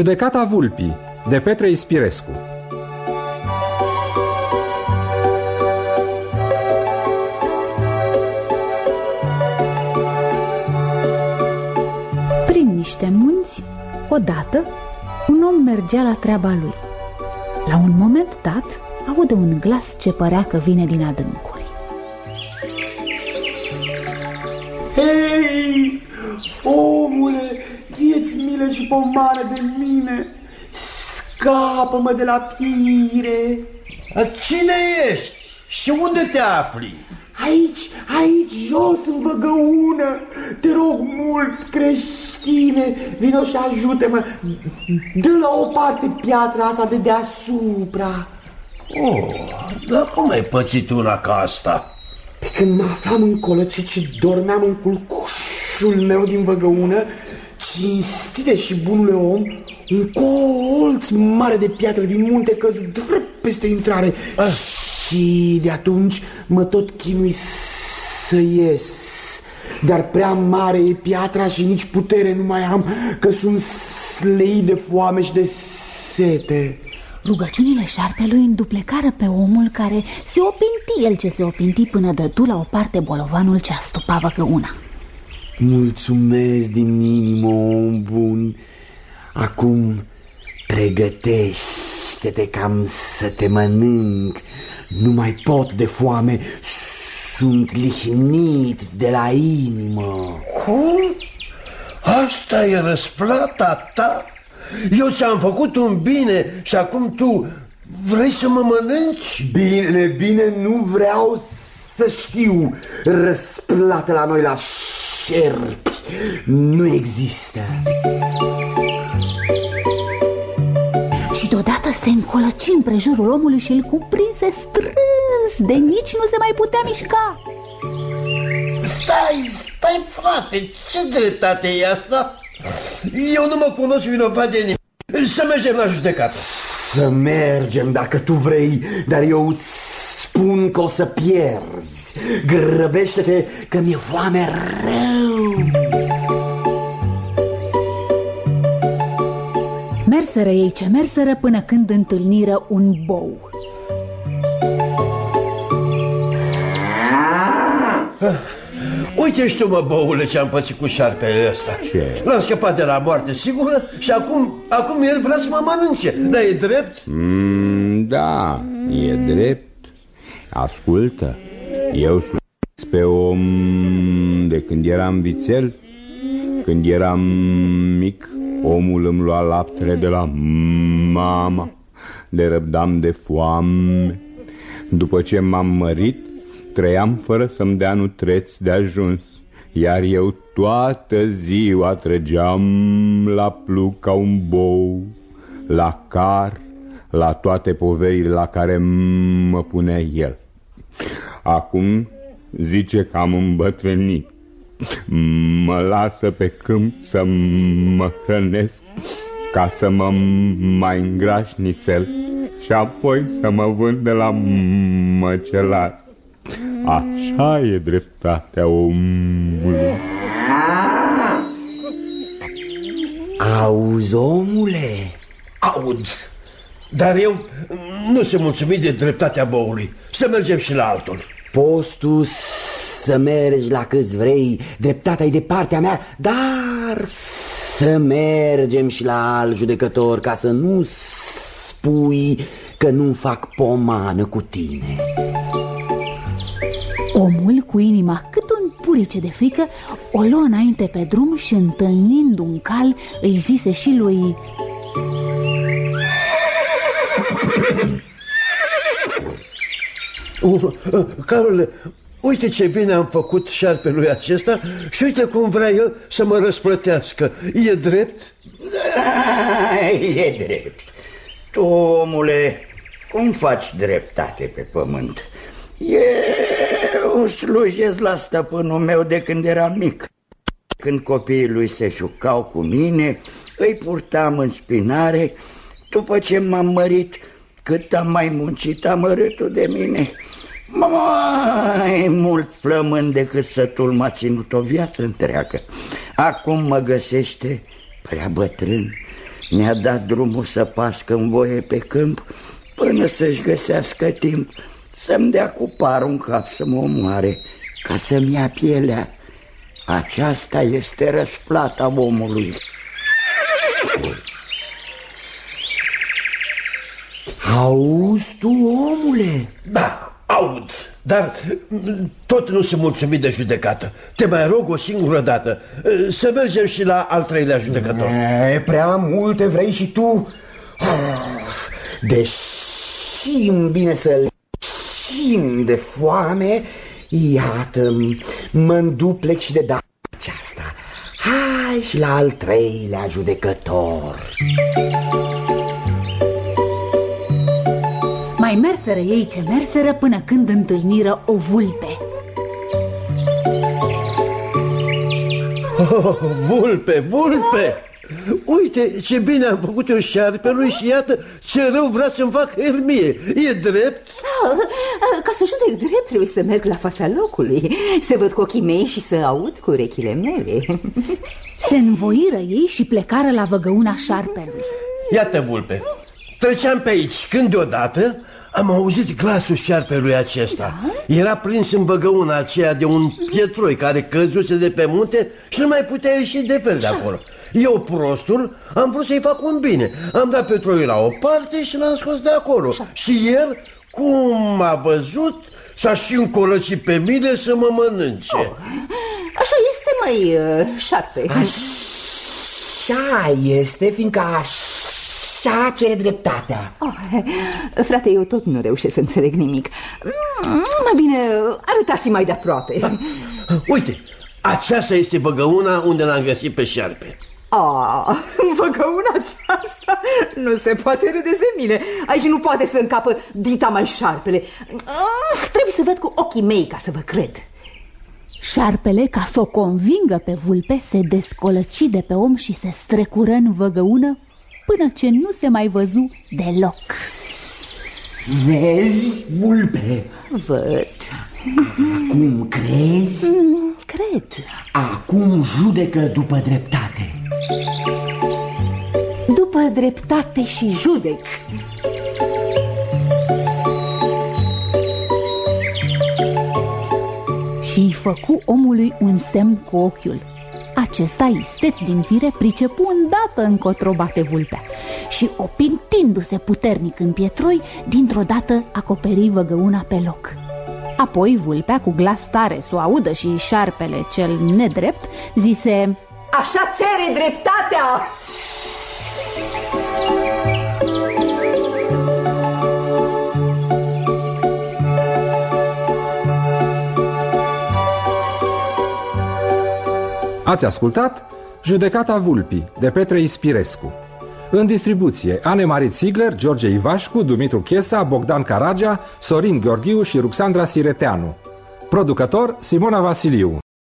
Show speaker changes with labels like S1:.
S1: Judecata Vulpii de Petre Ispirescu
S2: Prin niște munți, odată, un om mergea la treaba lui. La un moment dat, aude un glas ce părea că vine din adâncuri.
S3: Hei, omule, fieți milă și pomană de mine, scapă-mă de la pire.
S4: Cine ești și unde te afli?
S3: Aici, aici, jos, în văgăună, te rog mult, creștine, vino și ajută-mă, dă la o parte piatra asta de deasupra.
S4: Oh, dar cum ai pățit una ca asta?
S3: Pe când mă aflam în colăce și dormeam în culcușul meu din văgăună, cinstite și bunule om, un colț mare de piatră din munte căzut drept peste intrare. Ah. Și de atunci mă tot chinui să ies. Dar prea mare e piatra și nici putere nu mai am, că sunt slei de foame și de sete.
S2: Rugăciunile șarpelui înduplecară pe omul care se opinti el ce se opinti până dădu la o parte bolovanul ce astupa văgăuna.
S3: Mulțumesc din inimă, om bun. Acum pregătește-te cam să te mănânc. Nu mai pot de foame, sunt lihnit de la inimă.
S4: Cum? Asta e răsplata ta? Eu ți-am făcut un bine și acum tu vrei să mă mănânci?
S3: Bine, bine, nu vreau să știu. Răsplată la noi la șerpi nu există.
S2: Și deodată se încolăci împrejurul omului și îl cuprinse strâns, de nici nu se mai putea mișca.
S4: Stai, stai frate, ce dreptate e asta? Eu nu mă cunosc vinovat de nimic. Să mergem la judecată.
S3: Să mergem dacă tu vrei, dar eu îți spun că o să pierzi. Grăbește-te că mi-e foame rău.
S2: Merseră ei ce merseră până când întâlniră un bou.
S4: Uite și tu, mă, boule, ce-am pățit cu șarpele ăsta.
S5: Ce?
S4: L-am scăpat de la moarte sigură și acum, acum el vrea să mă mănânce. Dar e drept?
S5: Mm, da, e drept. Ascultă, eu sunt pe om de când eram vițel. Când eram mic, omul îmi lua laptele de la mama. De răbdam de foame. După ce m-am mărit, trăiam fără să-mi dea nutreți de ajuns. Iar eu toată ziua trăgeam la plug ca un bou, la car, la toate poverile la care mă punea el. Acum zice că am îmbătrânit. Mă lasă pe câmp să mă hrănesc ca să mă mai îngraș nițel și apoi să mă vând de la măcelar. Așa e dreptatea omului.
S3: Auzi, omule?
S4: Aud. Dar eu nu sunt mulțumit de dreptatea boului. Să mergem și la altul.
S3: Postul să mergi la câți vrei, dreptatea e de partea mea, dar să mergem și la alt judecător ca să nu spui că nu fac pomană cu tine.
S2: Omul, cu inima cât un purice de frică, o luă înainte pe drum și întâlnind un cal, îi zise și lui...
S4: Uh, uh, Carole, uite ce bine am făcut șarpelui acesta și uite cum vrea el să mă răsplătească. E drept?
S6: E drept. Tu, omule, cum faci dreptate pe pământ? Eu slujesc la stăpânul meu de când eram mic. Când copiii lui se jucau cu mine, îi purtam în spinare. După ce m-am mărit, cât am mai muncit amărâtul de mine. Mai mult flămând decât sătul m-a ținut o viață întreagă. Acum mă găsește prea bătrân Ne-a dat drumul să pască în voie pe câmp Până să-și găsească timp Să-mi dea cu par un cap să mă omoare Ca să-mi ia pielea Aceasta este răsplata omului
S3: Auzi tu, omule?
S4: Da, aud, dar tot nu sunt mulțumit de judecată. Te mai rog o singură dată să mergem și la al treilea judecător.
S3: E, prea multe vrei și tu. Deși îmi bine să-l de foame, iată, mă înduplec și de data aceasta. Hai și la al treilea judecător.
S2: Mai merseră ei ce merseră până când întâlniră o vulpe
S4: oh, Vulpe, vulpe! Uite ce bine am făcut eu șarpelui și iată ce rău vrea să-mi fac Hermie E drept?
S7: Da, ca să judec drept trebuie să merg la fața locului Să văd cu ochii mei și să aud cu urechile mele
S2: Se învoiră ei și plecară la văgăuna șarpelui
S4: Iată, vulpe, treceam pe aici când deodată am auzit glasul șarpelui acesta. Da? Era prins în băgăuna aceea de un pietroi care căzuse de pe munte și nu mai putea ieși de fel de acolo. Eu, prostul, am vrut să-i fac un bine. Am dat pietroiul la o parte și l-am scos de acolo. Așa. Și el, cum a văzut, s-a și încolăcit pe mine să mă mănânce. Oh.
S7: Așa este, mai uh, șarpe.
S3: Așa este, fiindcă așa așa cere dreptatea. Oh,
S7: Frate, eu tot nu reușesc să înțeleg nimic. Mm, Mai bine, arătați mai de aproape.
S4: Uite, aceasta este băgăuna unde l-am găsit pe șarpe
S7: Ah, văgăuna aceasta? Nu se poate râde de mine. Aici nu poate să încapă dita mai șarpele. Ah, Trebuie să văd cu ochii mei ca să vă cred.
S2: Șarpele, ca să o convingă pe vulpe, se descolăci de pe om și se strecură în văgăună până ce nu se mai văzu deloc.
S3: Vezi, vulpe?
S7: Văd.
S3: Acum crezi?
S7: Mm, cred.
S3: Acum judecă după dreptate.
S7: După dreptate și judec.
S2: Și îi făcu omului un semn cu ochiul. Acesta, isteț din fire, pricepu îndată încotro bate vulpea și, opintindu-se puternic în pietroi, dintr-o dată acoperi văgăuna pe loc. Apoi vulpea, cu glas tare, să o audă și șarpele cel nedrept, zise
S7: Așa cere dreptatea!
S1: Ați ascultat Judecata Vulpii de Petre Ispirescu. În distribuție Anne Marie Ziegler, George Ivașcu, Dumitru Chiesa, Bogdan Caragea, Sorin Gheorghiu și Ruxandra Sireteanu. Producător Simona Vasiliu